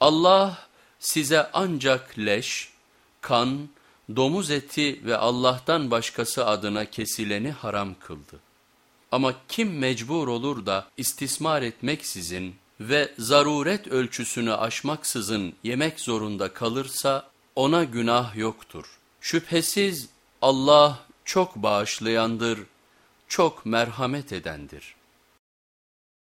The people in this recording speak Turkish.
Allah size ancak leş, kan, domuz eti ve Allah'tan başkası adına kesileni haram kıldı. Ama kim mecbur olur da istismar etmeksizin ve zaruret ölçüsünü aşmaksızın yemek zorunda kalırsa ona günah yoktur. Şüphesiz Allah çok bağışlayandır, çok merhamet edendir.''